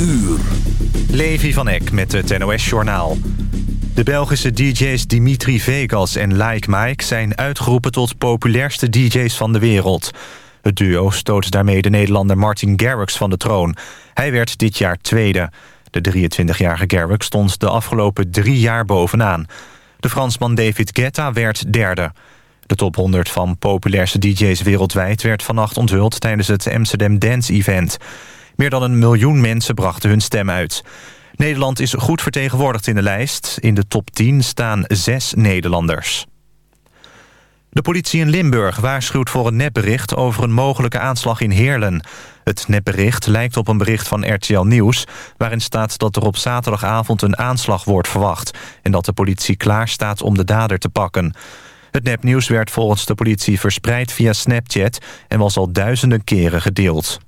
uur. Levi van Eck met het NOS-journaal. De Belgische DJ's Dimitri Vegas en Like Mike... zijn uitgeroepen tot populairste DJ's van de wereld. Het duo stoot daarmee de Nederlander Martin Garrix van de troon. Hij werd dit jaar tweede. De 23-jarige Garrix stond de afgelopen drie jaar bovenaan. De Fransman David Guetta werd derde. De top 100 van populairste DJ's wereldwijd... werd vannacht onthuld tijdens het Amsterdam Dance Event... Meer dan een miljoen mensen brachten hun stem uit. Nederland is goed vertegenwoordigd in de lijst. In de top 10 staan zes Nederlanders. De politie in Limburg waarschuwt voor een nepbericht... over een mogelijke aanslag in Heerlen. Het nepbericht lijkt op een bericht van RTL Nieuws... waarin staat dat er op zaterdagavond een aanslag wordt verwacht... en dat de politie klaar staat om de dader te pakken. Het nepnieuws werd volgens de politie verspreid via Snapchat... en was al duizenden keren gedeeld.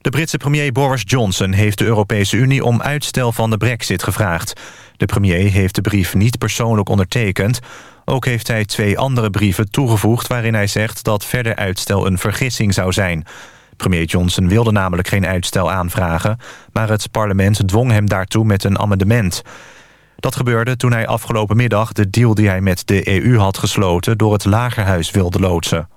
De Britse premier Boris Johnson heeft de Europese Unie om uitstel van de brexit gevraagd. De premier heeft de brief niet persoonlijk ondertekend. Ook heeft hij twee andere brieven toegevoegd waarin hij zegt dat verder uitstel een vergissing zou zijn. Premier Johnson wilde namelijk geen uitstel aanvragen, maar het parlement dwong hem daartoe met een amendement. Dat gebeurde toen hij afgelopen middag de deal die hij met de EU had gesloten door het lagerhuis wilde loodsen.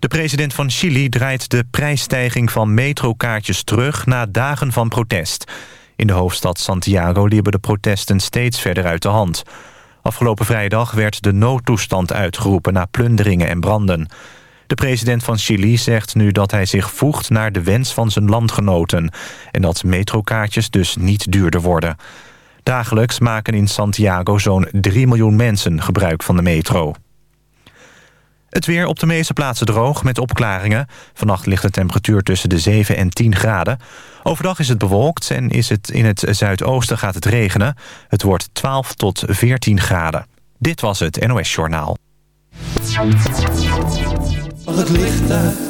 De president van Chili draait de prijsstijging van metrokaartjes terug... na dagen van protest. In de hoofdstad Santiago liepen de protesten steeds verder uit de hand. Afgelopen vrijdag werd de noodtoestand uitgeroepen... na plunderingen en branden. De president van Chili zegt nu dat hij zich voegt naar de wens van zijn landgenoten... en dat metrokaartjes dus niet duurder worden. Dagelijks maken in Santiago zo'n 3 miljoen mensen gebruik van de metro. Het weer op de meeste plaatsen droog met opklaringen. Vannacht ligt de temperatuur tussen de 7 en 10 graden. Overdag is het bewolkt en is het in het zuidoosten gaat het regenen. Het wordt 12 tot 14 graden. Dit was het NOS Journaal. Het licht?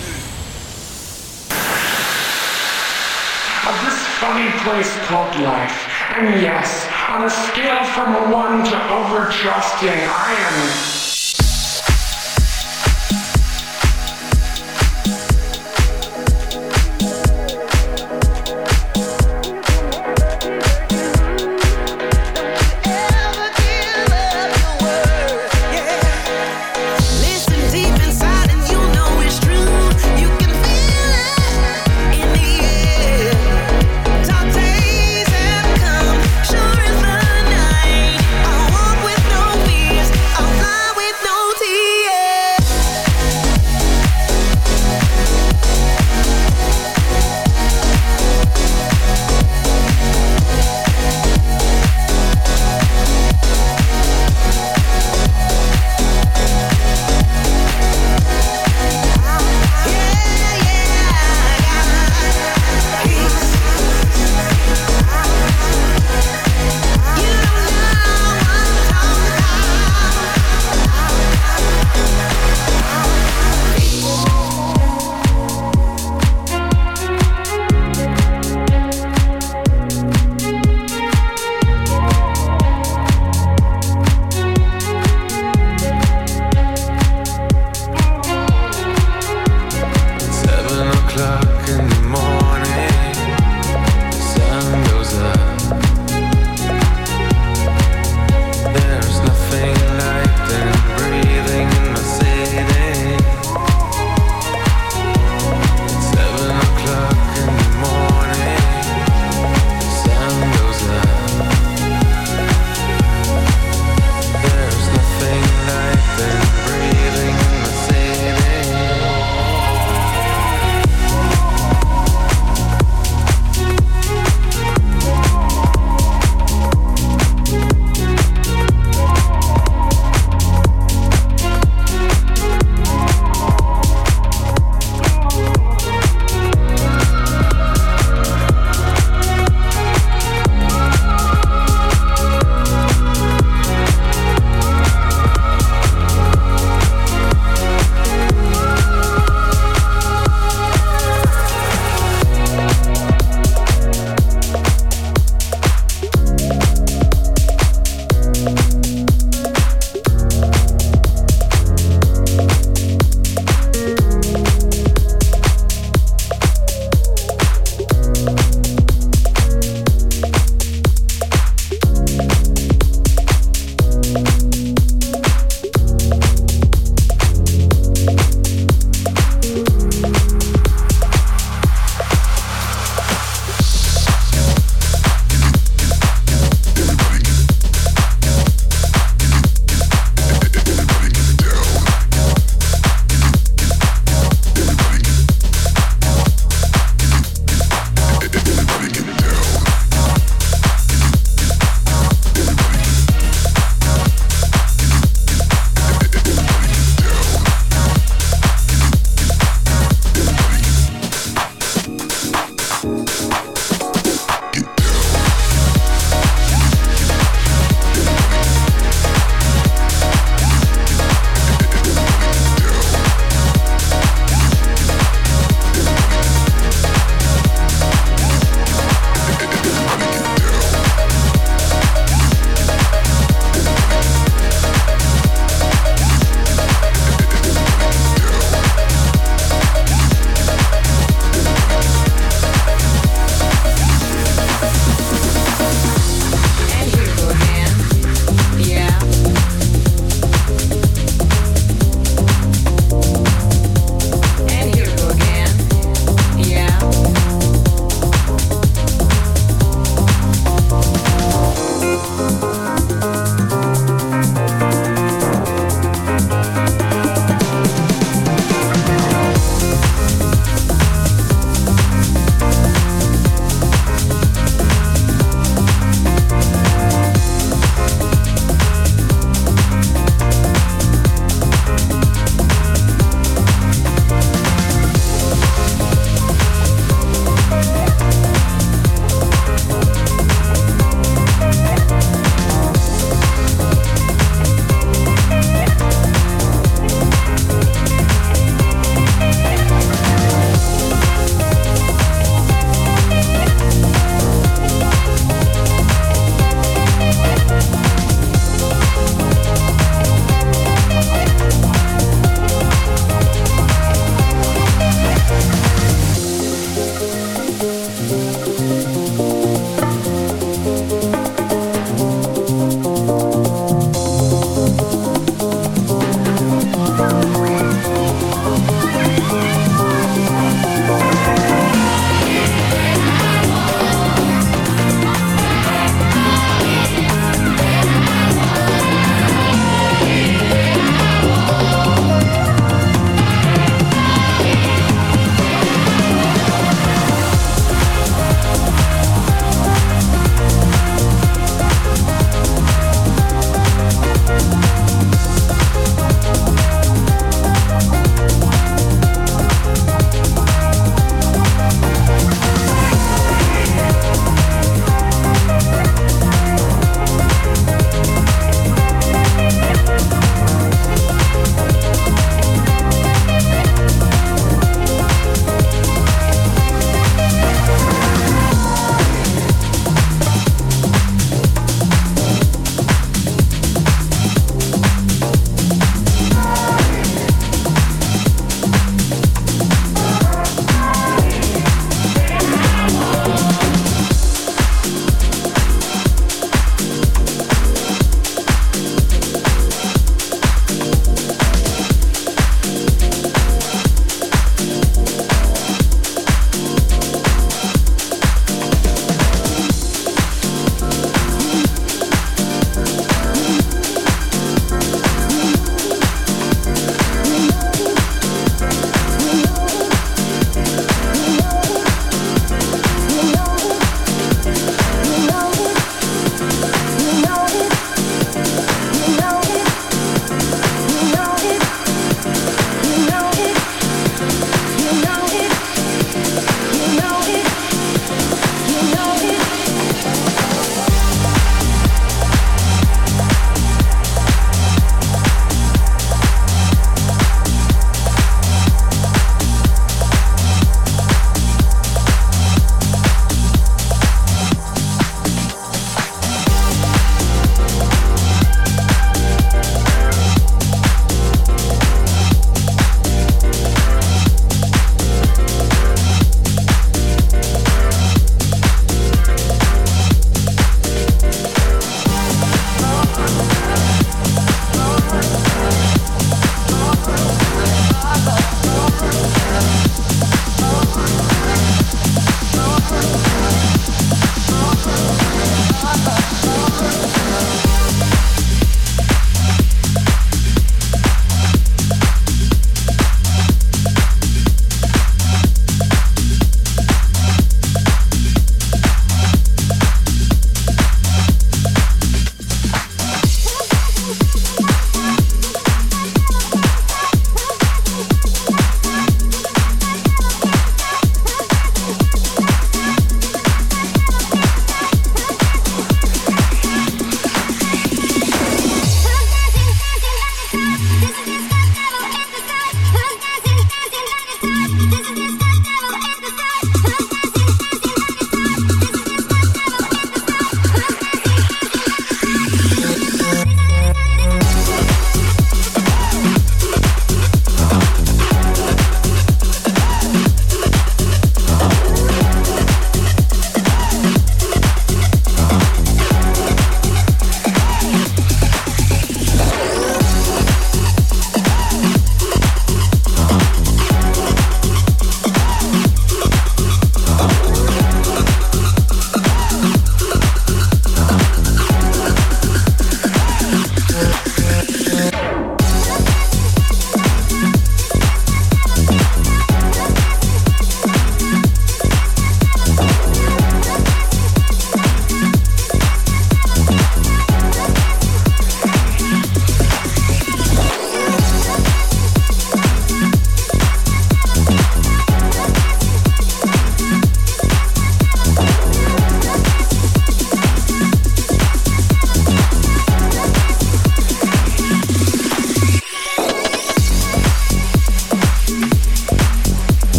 Funny place called life. And yes, on a scale from a one to overtrusting, I am...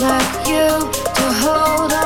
like you to hold on.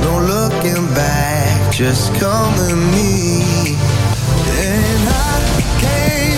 No looking back, just come with me. And I came.